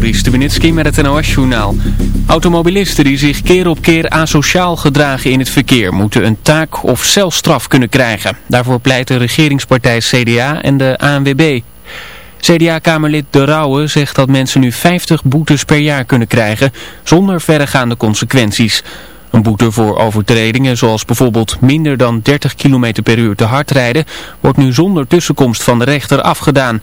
Stubenitski met het NOS-journaal. Automobilisten die zich keer op keer asociaal gedragen in het verkeer... moeten een taak- of celstraf kunnen krijgen. Daarvoor pleit de regeringspartij CDA en de ANWB. CDA-kamerlid De Rauwe zegt dat mensen nu 50 boetes per jaar kunnen krijgen... zonder verregaande consequenties. Een boete voor overtredingen zoals bijvoorbeeld minder dan 30 km per uur te hard rijden... wordt nu zonder tussenkomst van de rechter afgedaan...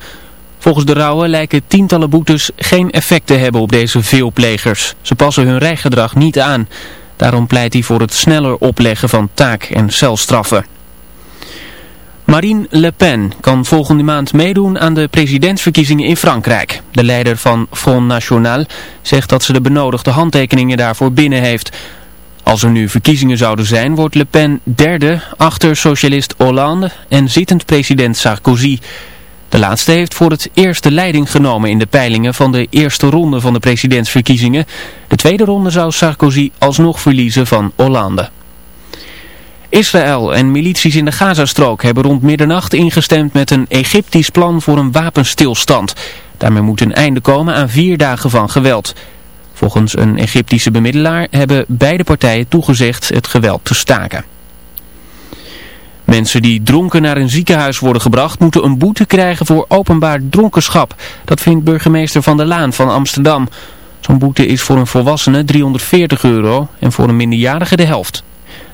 Volgens de Rauwe lijken tientallen boetes geen effect te hebben op deze veelplegers. Ze passen hun rijgedrag niet aan. Daarom pleit hij voor het sneller opleggen van taak- en celstraffen. Marine Le Pen kan volgende maand meedoen aan de presidentsverkiezingen in Frankrijk. De leider van Front National zegt dat ze de benodigde handtekeningen daarvoor binnen heeft. Als er nu verkiezingen zouden zijn, wordt Le Pen derde achter socialist Hollande en zittend president Sarkozy. De laatste heeft voor het eerst de leiding genomen in de peilingen van de eerste ronde van de presidentsverkiezingen. De tweede ronde zou Sarkozy alsnog verliezen van Hollande. Israël en milities in de Gazastrook hebben rond middernacht ingestemd met een Egyptisch plan voor een wapenstilstand. Daarmee moet een einde komen aan vier dagen van geweld. Volgens een Egyptische bemiddelaar hebben beide partijen toegezegd het geweld te staken. Mensen die dronken naar een ziekenhuis worden gebracht moeten een boete krijgen voor openbaar dronkenschap. Dat vindt burgemeester Van der Laan van Amsterdam. Zo'n boete is voor een volwassene 340 euro en voor een minderjarige de helft.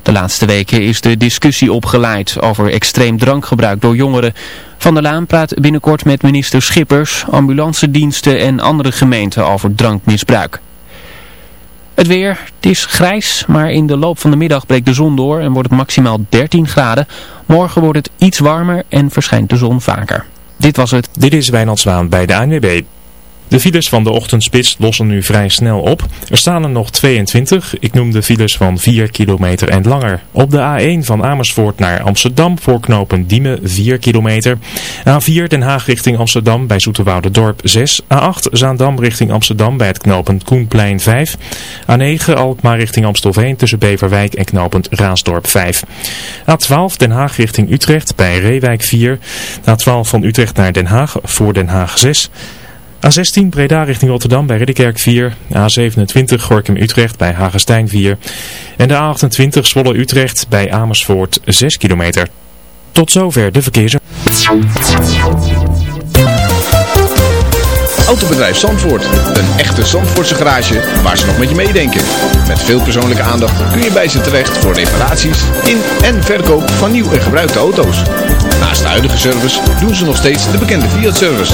De laatste weken is de discussie opgeleid over extreem drankgebruik door jongeren. Van der Laan praat binnenkort met minister Schippers, ambulancediensten en andere gemeenten over drankmisbruik. Het weer, het is grijs, maar in de loop van de middag breekt de zon door en wordt het maximaal 13 graden. Morgen wordt het iets warmer en verschijnt de zon vaker. Dit was het. Dit is Wijnald Zwaan bij de ANWB. De files van de ochtendspits lossen nu vrij snel op. Er staan er nog 22. Ik noem de files van 4 kilometer en langer. Op de A1 van Amersfoort naar Amsterdam voor knopen Diemen 4 kilometer. A4 Den Haag richting Amsterdam bij Dorp 6. A8 Zaandam richting Amsterdam bij het knooppunt Koenplein 5. A9 Alkmaar richting Amstelveen tussen Beverwijk en knooppunt Raasdorp 5. A12 Den Haag richting Utrecht bij Reewijk 4. A12 van Utrecht naar Den Haag voor Den Haag 6. A16 Breda richting Rotterdam bij Ridderkerk 4. A27 Gorkum Utrecht bij Hagestein 4. En de A28 Zwolle Utrecht bij Amersfoort 6 kilometer. Tot zover de verkeers. Autobedrijf Zandvoort. Een echte Zandvoortse garage waar ze nog met je meedenken. Met veel persoonlijke aandacht kun je bij ze terecht voor reparaties in en verkoop van nieuw en gebruikte auto's. Naast de huidige service doen ze nog steeds de bekende Fiat-service.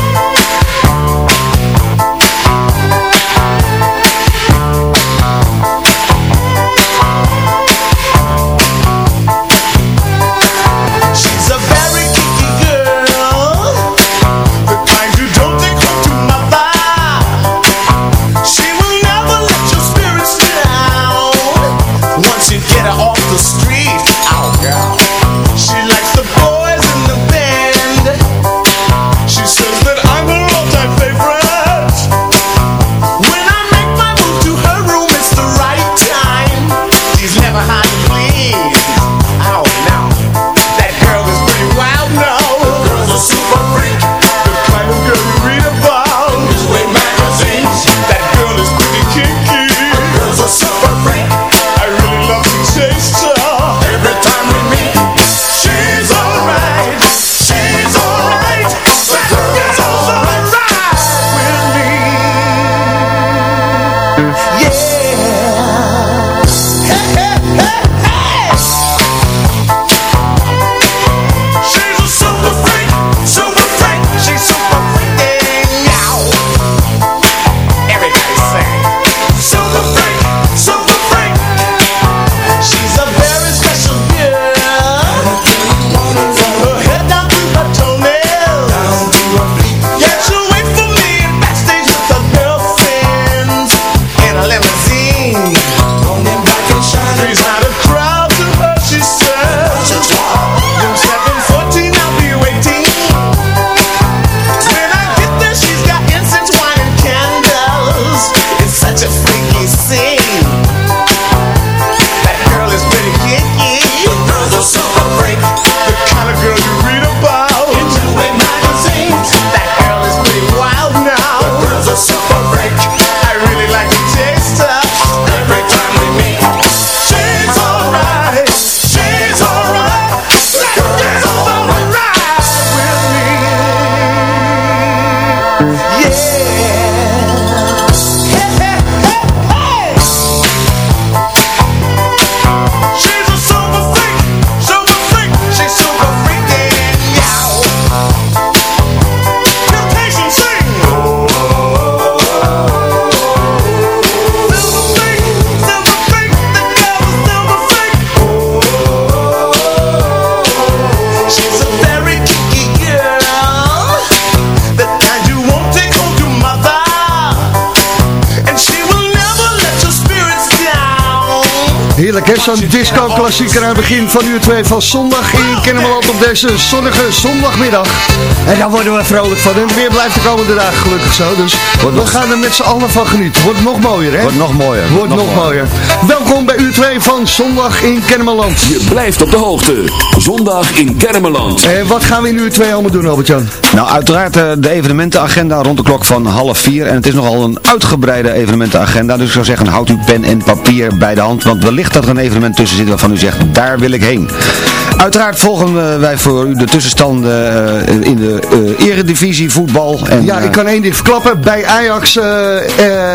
Zo'n disco-klassieker aan het begin van uur 2 van zondag in Kennemerland op deze zonnige zondagmiddag. En daar worden we vrolijk van. En weer blijft de komende dagen gelukkig zo. Dus we gaan er met z'n allen van genieten. Wordt nog mooier hè? Wordt nog mooier. Wordt nog, mooier. Welkom bij uur 2 van zondag in Kennemerland. Je blijft op de hoogte. Zondag in Kennemerland. En wat gaan we in uur 2 allemaal doen Albert-Jan? Nou uiteraard eh, de evenementenagenda rond de klok van half vier. En het is nogal een uitgebreide evenementenagenda. Dus ik zou zeggen houd uw pen en papier bij de hand. Want wellicht dat er een evenement tussen zit waarvan u zegt, daar wil ik heen. Uiteraard volgen wij voor u de tussenstanden eh, in de uh, eredivisie voetbal. En, ja, ik kan één ding verklappen. Bij Ajax, uh,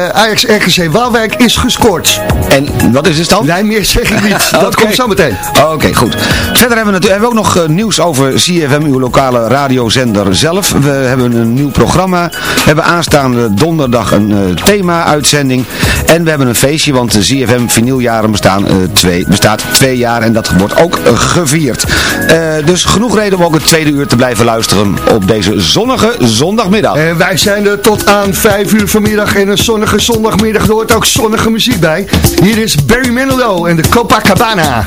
Ajax RGC Waalwijk is gescoord. En wat is de stand? Nee, meer zeg ik niet. Dat komt zo meteen. Oké, goed. Verder hebben we, hebben we ook nog nieuws over CFM, uw lokale radiozender zelf. We hebben een nieuw programma. We hebben aanstaande donderdag een thema-uitzending. En we hebben een feestje, want de CFM vinyljaren bestaan, twee, bestaat twee jaar en dat wordt ook gevierd. Uh, dus genoeg reden om ook het tweede uur te blijven luisteren op deze zonnige zondagmiddag. En wij zijn er tot aan vijf uur vanmiddag en een zonnige zondagmiddag. Er hoort ook zonnige muziek bij. Hier is Barry Manilow en de Copacabana.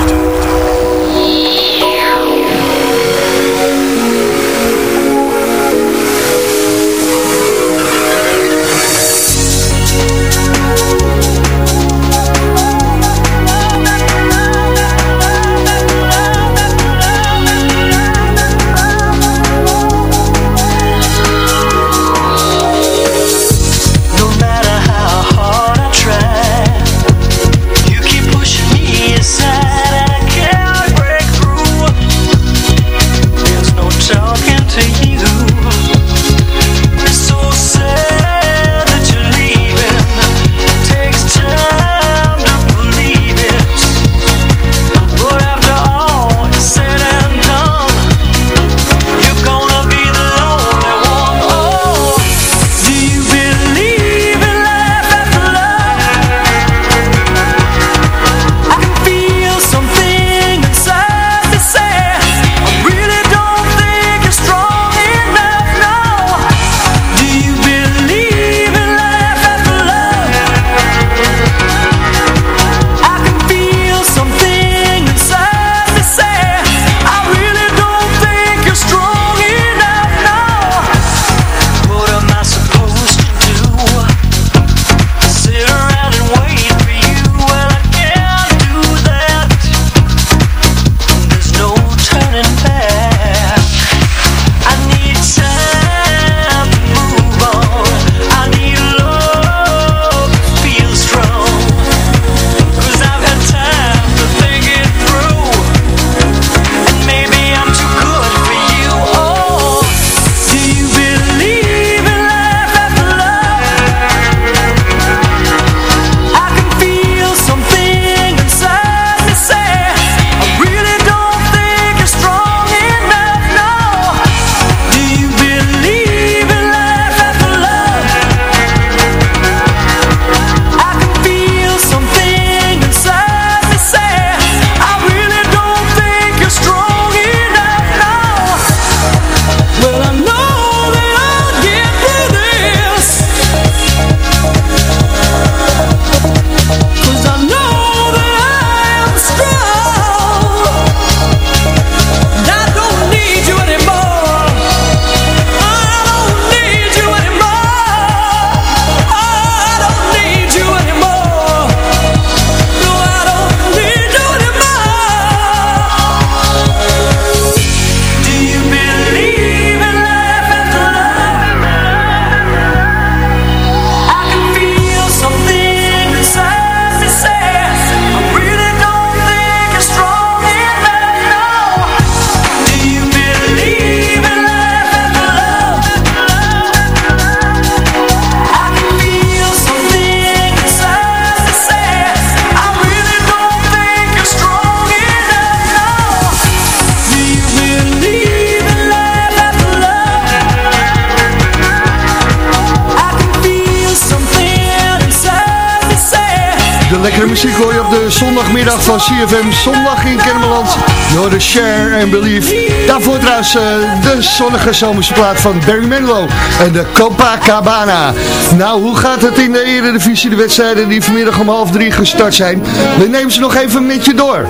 Muziek hoor je op de zondagmiddag van CFM Zondag in Kennemerland. Door de Share and Believe. Daarvoor trouwens uh, de zonnige zomerse plaat van Barry Manilow en de Copacabana. Nou, hoe gaat het in de Eredivisie, de wedstrijden die vanmiddag om half drie gestart zijn? We nemen ze nog even met je door.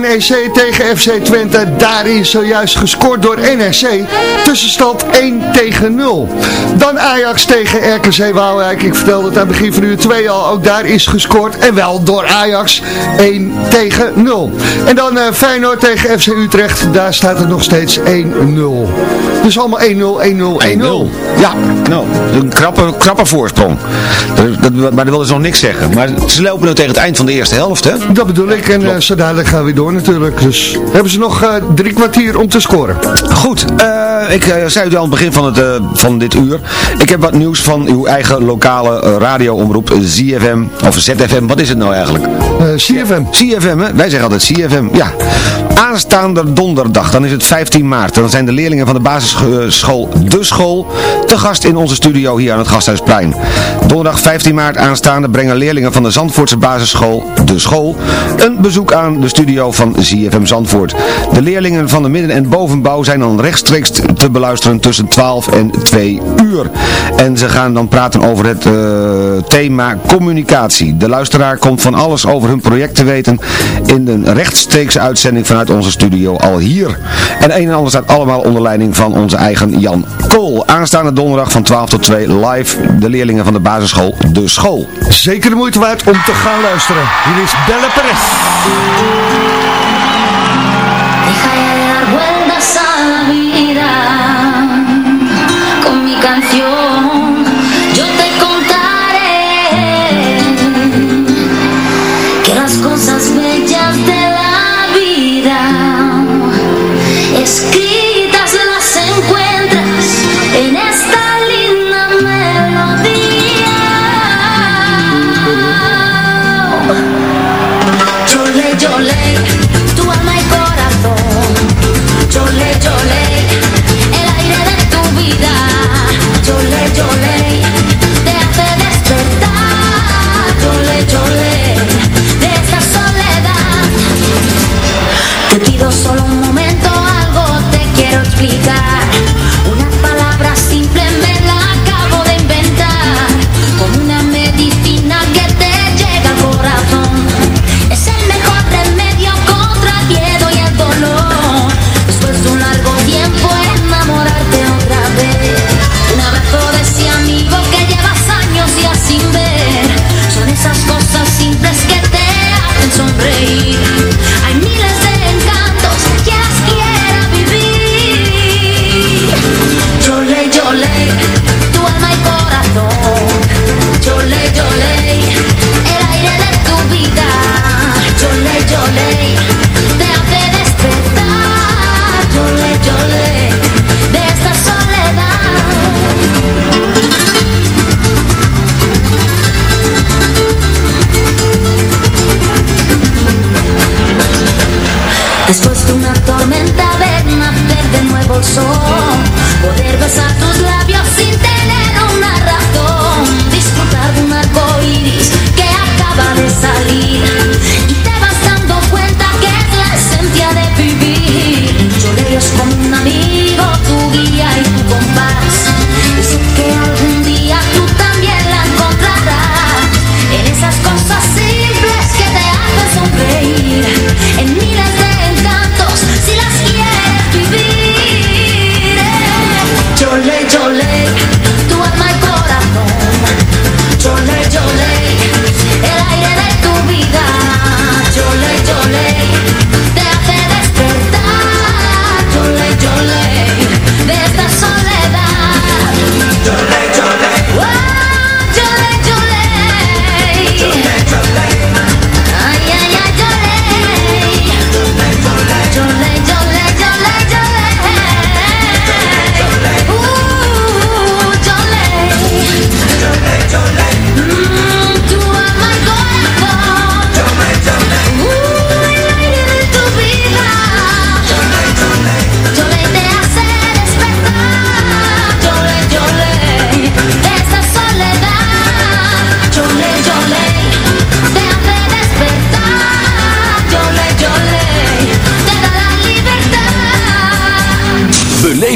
NEC tegen FC Twente, daar is zojuist gescoord door NEC. Tussenstand 1 tegen 0. Dan Ajax tegen RKC Waalwijk. Ik vertelde het aan het begin van uur 2 al, ook daar is gescoord. En wel door Ajax 1 tegen 0. En dan uh, Feyenoord tegen FC Utrecht, daar staat het nog steeds 1-0. Dus allemaal 1-0, 1-0, 1-0. Ja, nou, een krappe, krappe voorsprong. Dat, maar dat wil dus nog niks zeggen. Maar ze lopen nu tegen het eind van de eerste helft, hè? Dat bedoel ik. En uh, zo dadelijk gaan we door natuurlijk. Dus hebben ze nog uh, drie kwartier om te scoren. Goed, ik zei u al aan het begin van, het, van dit uur. Ik heb wat nieuws van uw eigen lokale radioomroep, ZFM, of ZFM. Wat is het nou eigenlijk? CFM. CFM, hè? Wij zeggen altijd CFM. Ja. Aanstaande donderdag, dan is het 15 maart. Dan zijn de leerlingen van de basisschool De School te gast in onze studio hier aan het Gasthuisplein. Donderdag 15 maart aanstaande brengen leerlingen van de Zandvoortse basisschool De School een bezoek aan de studio van CFM Zandvoort. De leerlingen van de midden- en bovenbouw zijn dan rechtstreeks te beluisteren tussen 12 en 2 uur. En ze gaan dan praten over het uh, thema communicatie. De luisteraar komt van alles over hun project te weten in een rechtstreekse uitzending vanuit onze studio al hier. En een en ander staat allemaal onder leiding van onze eigen Jan Kool. Aanstaande donderdag van 12 tot 2 live de leerlingen van de basisschool De School. Zeker de moeite waard om te gaan luisteren. Hier is Belle Perez.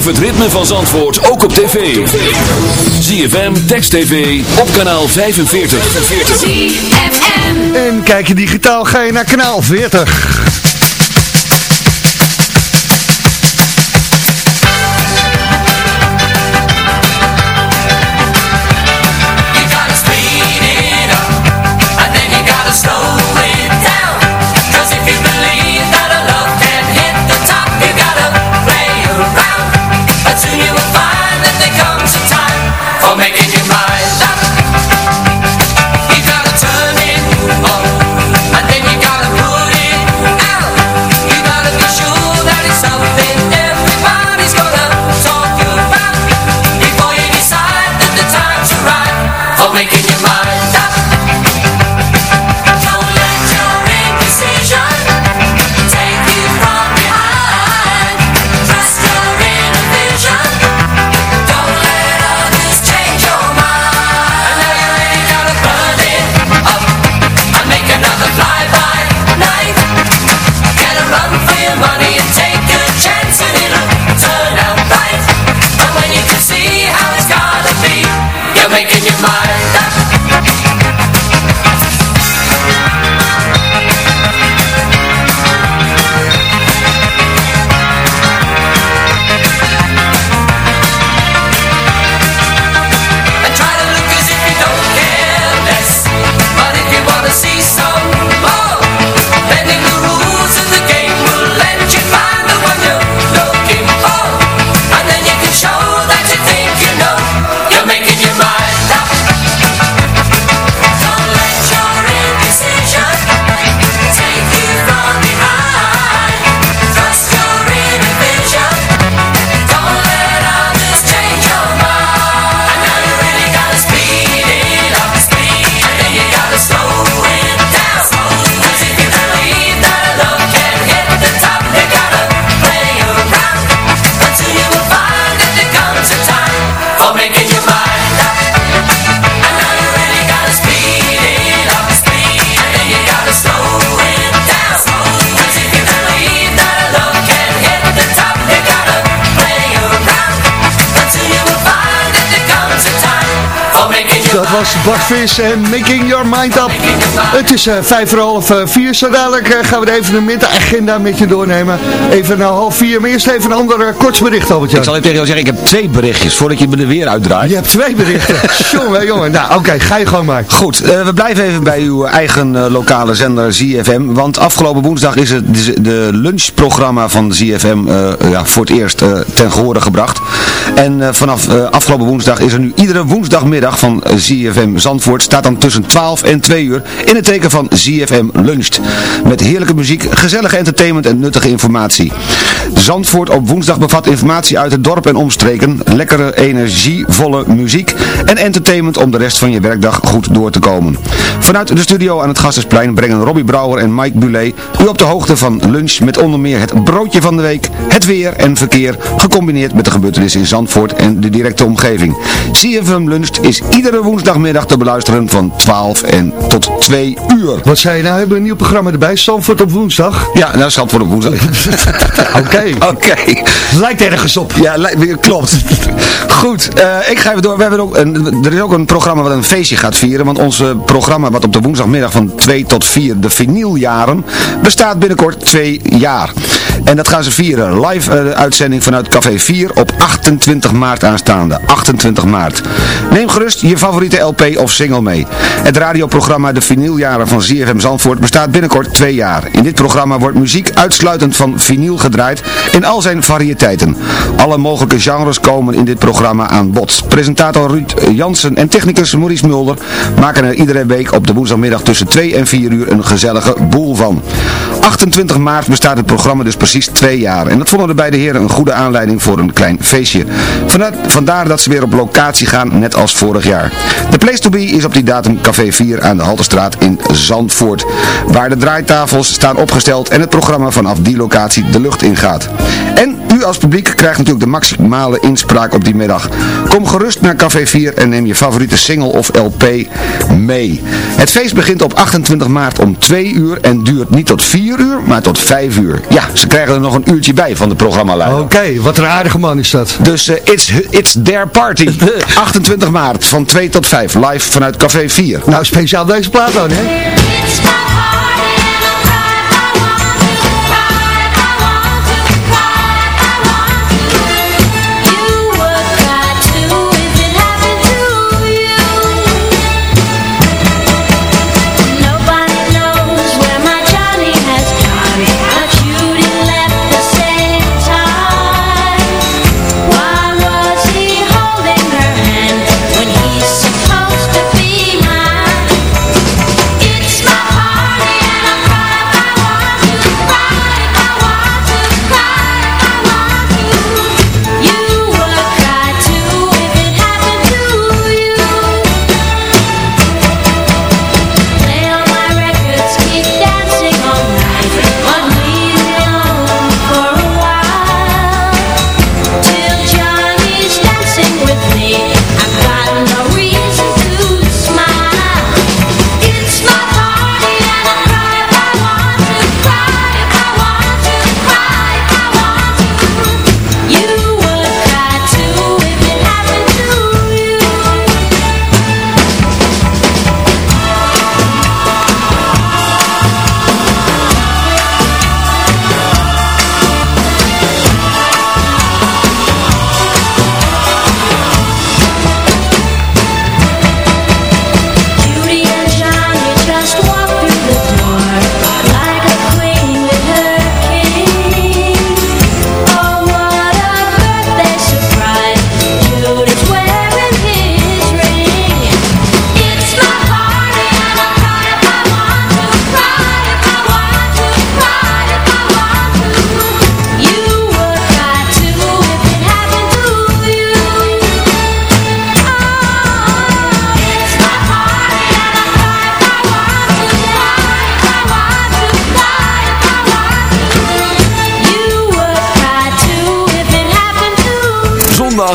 Het ritme van Zandvoort ook op tv. ZFM, Text TV, op kanaal 45. ZFM. En kijk je digitaal, ga je naar kanaal 40. Was Bart Vis en Making Your Mind Up. Het is uh, vijf voor half uh, vier. Zo dadelijk uh, gaan we de evenementenagenda met je doornemen. Even naar half vier. Maar eerst even een ander kort bericht, Ik zal even tegen jou zeggen, ik heb twee berichtjes voordat je me er weer uitdraait. Je hebt twee berichten. jongen, jongen. Nou, oké, okay, ga je gewoon maar. Goed, we blijven even bij uw eigen lokale zender ZFM. Want afgelopen woensdag is het de lunchprogramma van ZFM ja, voor het eerst ten gehore gebracht. En vanaf afgelopen woensdag is er nu iedere woensdagmiddag van ZFM Zandvoort staat dan tussen 12 en 2 uur in het teken van ZFM Luncht. Met heerlijke muziek, gezellige entertainment en nuttige informatie. Zandvoort op woensdag bevat informatie uit het dorp en omstreken, lekkere energievolle muziek en entertainment om de rest van je werkdag goed door te komen. Vanuit de studio aan het Gastensplein brengen Robbie Brouwer en Mike Bulet u op de hoogte van lunch met onder meer het broodje van de week, het weer en verkeer, gecombineerd met de gebeurtenissen in Zandvoort en de directe omgeving. ZFM Luncht is iedere woensdagmiddag te beluisteren van 12 en tot 2 uur. Wat zei je nou? Hebben we een nieuw programma erbij? Zandvoort op woensdag? Ja, nou Zandvoort op woensdag. Oké. Oké. Lijkt ergens op. Ja, klopt. Goed, uh, ik ga even door. We hebben ook een, er is ook een programma wat een feestje gaat vieren. Want ons programma wat op de woensdagmiddag van 2 tot 4, de vinyljaren, bestaat binnenkort 2 jaar. En dat gaan ze vieren. Live uh, uitzending vanuit Café 4 op 28 maart aanstaande. 28 maart. Neem gerust je favoriete LP of single mee. Het radioprogramma De Vinyljaren van ZFM Zandvoort bestaat binnenkort twee jaar. In dit programma wordt muziek uitsluitend van vinyl gedraaid in al zijn variëteiten. Alle mogelijke genres komen in dit programma aan bod. Presentator Ruud Jansen en technicus Maurice Mulder maken er iedere week op de woensdagmiddag tussen 2 en 4 uur een gezellige boel van. 28 maart bestaat het programma dus precies twee jaar. En dat vonden de beide heren een goede aanleiding voor een klein feestje. Vandaar dat ze weer op locatie gaan, net als vorig jaar. De place to be is op die datum Café 4 aan de Halterstraat in Zandvoort. Waar de draaitafels staan opgesteld en het programma vanaf die locatie de lucht ingaat. En u als publiek krijgt natuurlijk de maximale inspraak op die middag. Kom gerust naar Café 4 en neem je favoriete single of LP mee. Het feest begint op 28 maart om 2 uur en duurt niet tot 4 uur, maar tot 5 uur. Ja, ze krijgen er nog een uurtje bij van de programmaleider. Oké, wat een aardige man is dat. Dus uh, it's, it's their party. 28 maart van 2 tot 5, live vanuit Café 4. Nou, speciaal deze plaat dan, hè?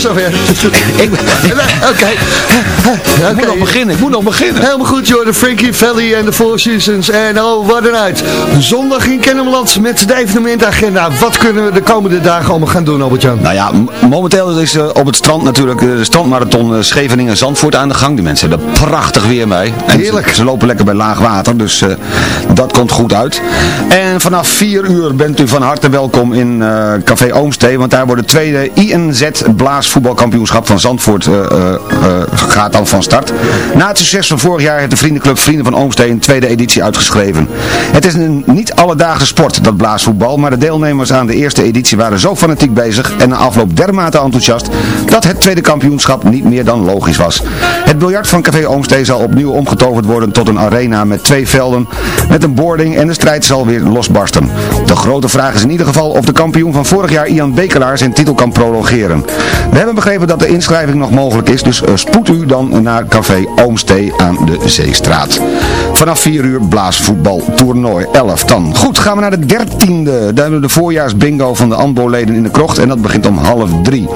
Zover? Ik, Oké. ik moet nog beginnen, ik moet nog beginnen. Helemaal goed, joh. De Frankie Valley en de Four Seasons. En oh, wat een uit. Zondag in Kennemerland met de evenementagenda. Wat kunnen we de komende dagen allemaal gaan doen, Albert-Jan? Nou ja, momenteel is uh, op het strand natuurlijk uh, de strandmarathon uh, Scheveningen-Zandvoort aan de gang. Die mensen hebben er prachtig weer mee. En Heerlijk. Ze, ze, lopen lekker bij laag water, dus uh, dat komt goed uit. En vanaf 4 uur bent u van harte welkom in Café Oomstee, want daar wordt het tweede INZ blaasvoetbalkampioenschap van Zandvoort uh, gaat dan van start. Na het succes van vorig jaar heeft de vriendenclub Vrienden van Oomstee een tweede editie uitgeschreven. Het is een niet alledaagse sport, dat blaasvoetbal, maar de deelnemers aan de eerste editie waren zo fanatiek bezig en na afloop dermate enthousiast dat het tweede kampioenschap niet meer dan logisch was. Het biljart van Café Oomstee zal opnieuw omgetoverd worden tot een arena met twee velden met een boarding en de strijd zal weer losbarsten. De grote vraag is in ieder geval of de kampioen van vorig jaar Ian Bekelaar zijn titel kan prolongeren. We hebben begrepen dat de inschrijving nog mogelijk is, dus uh, spoed u dan naar Café Oomstee aan de Zeestraat. Vanaf 4 uur blaasvoetbal toernooi 11 dan. Goed, gaan we naar de 13e. Daar hebben we de voorjaarsbingo van de ANBO-leden in de krocht en dat begint om half drie.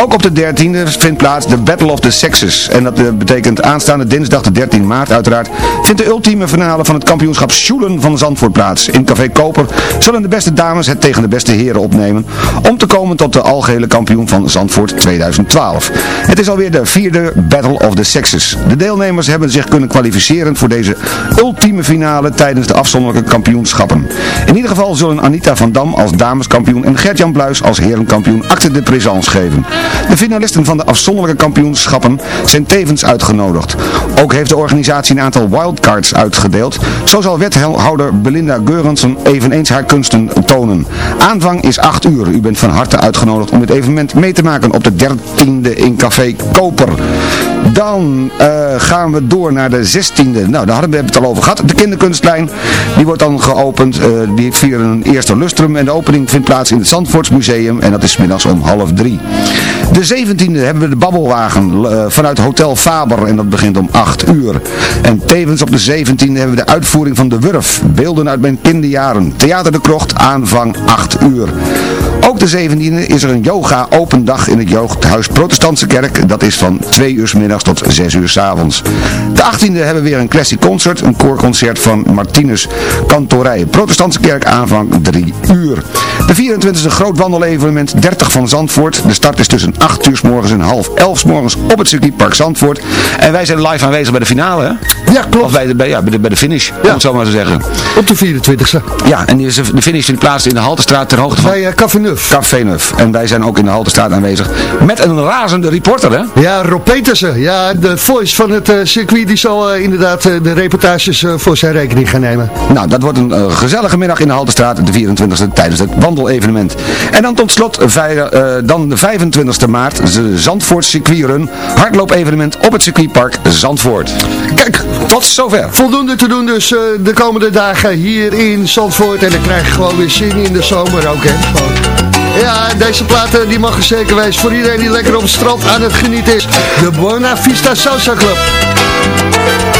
Ook op de 13e vindt plaats de Battle of the Sexes. En dat uh, betekent aanstaande dinsdag de 13 maart uiteraard vindt de ultieme finale van het kampioenschap Sjoelen van Zandvoort plaats. In Café Koper zullen de beste dames het tegen de beste heren opnemen om te komen tot de algehele kampioen van Zandvoort 2012. Het is alweer de vierde Battle of the Sexes. De deelnemers hebben zich kunnen kwalificeren voor deze ultieme finale tijdens de afzonderlijke kampioenschappen. In ieder geval zullen Anita van Dam als dameskampioen en Gert-Jan Bluis als herenkampioen acte de présence geven. De finalisten van de afzonderlijke kampioenschappen zijn tevens uitgenodigd. Ook heeft de organisatie een aantal wildcards uitgedeeld. Zo zal wethouder Belinda Geurensen eveneens haar kunsten tonen. Aanvang is 8 uur. U bent van harte uitgenodigd om dit evenement mee te maken op de 13e in Café Koper. Dan uh, gaan we door naar de 16e. Nou, daar hadden we het al over gehad. De kinderkunstlijn, die wordt dan geopend. Uh, die vieren een eerste lustrum en de opening vindt plaats in het Zandvoortsmuseum en dat is middags om half drie. De 17e hebben we de babbelwagen uh, vanuit Hotel Faber en dat begint om 8 uur. En tevens op de 17e hebben we de uitvoering van de Wurf. Beelden uit mijn kinderjaren. Theater de Krocht, aanvang 8 uur. Ook de 17e is er een yoga open dag in het jeugdhuis Protestantse Kerk. Dat is van 2 uur middags tot 6 uur s avonds. De 18e hebben we weer een classic concert. Een koorconcert van Martinus Kantorij. Protestantse Kerk aanvang 3 uur. De 24e groot wandelevenement 30 van Zandvoort. De start is tussen 8 uur s morgens en half 11 s morgens op het circuitpark Zandvoort. En wij zijn live aanwezig bij de finale, hè? Ja, klopt. Of bij de, bij, ja, bij de, bij de finish, ja. om het zo maar te zeggen. Op de 24e. Ja, en de finish vindt plaats in de Haltestraat ter hoogte van... Bij uh, Café Neuf. Café Neuf. En wij zijn ook in de Haltestraat aanwezig met een razende reporter, hè? Ja, Rob Petersen. Ja, de voice van het uh, circuit, die zal uh, inderdaad de reportages voor zijn rekening gaan nemen. Nou, dat wordt een gezellige middag in de Haltestraat, de 24e, tijdens het wandelevenement. En dan tot slot, dan de 25e maart, de Zandvoort circuitrun, hardloop-evenement op het circuitpark Zandvoort. Kijk, tot zover. Voldoende te doen dus de komende dagen hier in Zandvoort. En dan krijg je gewoon weer zin in de zomer ook, hè. Ja, deze platen die mag er zeker wezen voor iedereen die lekker op het strand aan het genieten is. De Buena Vista Salsa Club.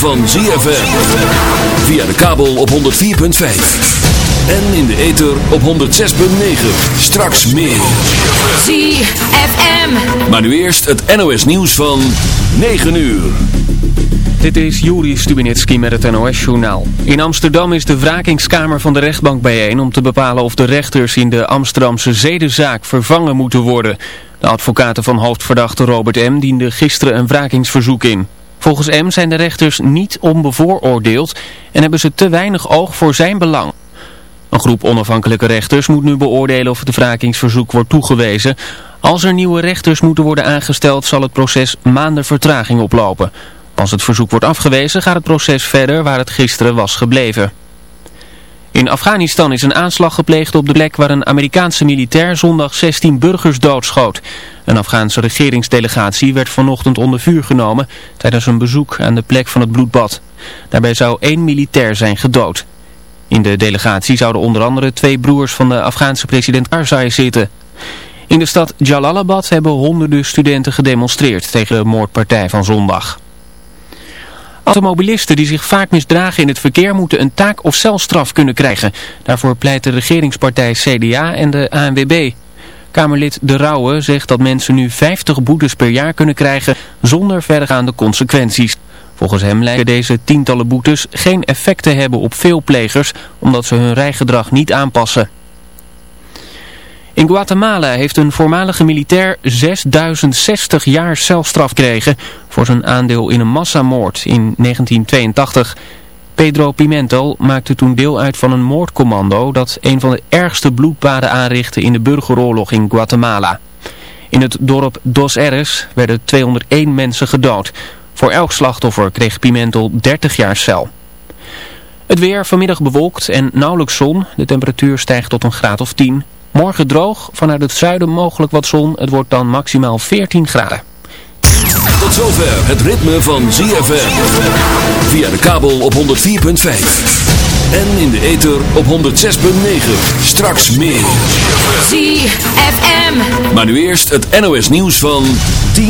Van ZFM. Via de kabel op 104.5. En in de ether op 106.9. Straks meer. ZFM. Maar nu eerst het NOS nieuws van 9 uur. Dit is Juri Stubinitski met het NOS-journaal. In Amsterdam is de wrakingskamer van de rechtbank bijeen om te bepalen of de rechters in de Amsterdamse zedenzaak vervangen moeten worden. De advocaten van hoofdverdachte Robert M. dienden gisteren een wrakingsverzoek in. Volgens M. zijn de rechters niet onbevooroordeeld en hebben ze te weinig oog voor zijn belang. Een groep onafhankelijke rechters moet nu beoordelen of het wrakingsverzoek wordt toegewezen. Als er nieuwe rechters moeten worden aangesteld zal het proces maanden vertraging oplopen. Als het verzoek wordt afgewezen gaat het proces verder waar het gisteren was gebleven. In Afghanistan is een aanslag gepleegd op de plek waar een Amerikaanse militair zondag 16 burgers doodschoot. Een Afghaanse regeringsdelegatie werd vanochtend onder vuur genomen tijdens een bezoek aan de plek van het bloedbad. Daarbij zou één militair zijn gedood. In de delegatie zouden onder andere twee broers van de Afghaanse president Karzai zitten. In de stad Jalalabad hebben honderden studenten gedemonstreerd tegen de moordpartij van zondag. Automobilisten die zich vaak misdragen in het verkeer moeten een taak- of celstraf kunnen krijgen. Daarvoor pleit de regeringspartij CDA en de ANWB. Kamerlid De Rauwe zegt dat mensen nu 50 boetes per jaar kunnen krijgen zonder verdergaande consequenties. Volgens hem lijken deze tientallen boetes geen effect te hebben op veel plegers omdat ze hun rijgedrag niet aanpassen. In Guatemala heeft een voormalige militair 6060 jaar celstraf gekregen voor zijn aandeel in een massamoord in 1982. Pedro Pimentel maakte toen deel uit van een moordcommando dat een van de ergste bloedbaden aanrichtte in de burgeroorlog in Guatemala. In het dorp Dos Eres werden 201 mensen gedood. Voor elk slachtoffer kreeg Pimentel 30 jaar cel. Het weer vanmiddag bewolkt en nauwelijks zon. De temperatuur stijgt tot een graad of 10. Morgen droog, vanuit het zuiden mogelijk wat zon. Het wordt dan maximaal 14 graden. Tot zover het ritme van ZFM. Via de kabel op 104.5. En in de ether op 106.9. Straks meer. ZFM. Maar nu eerst het NOS nieuws van 10.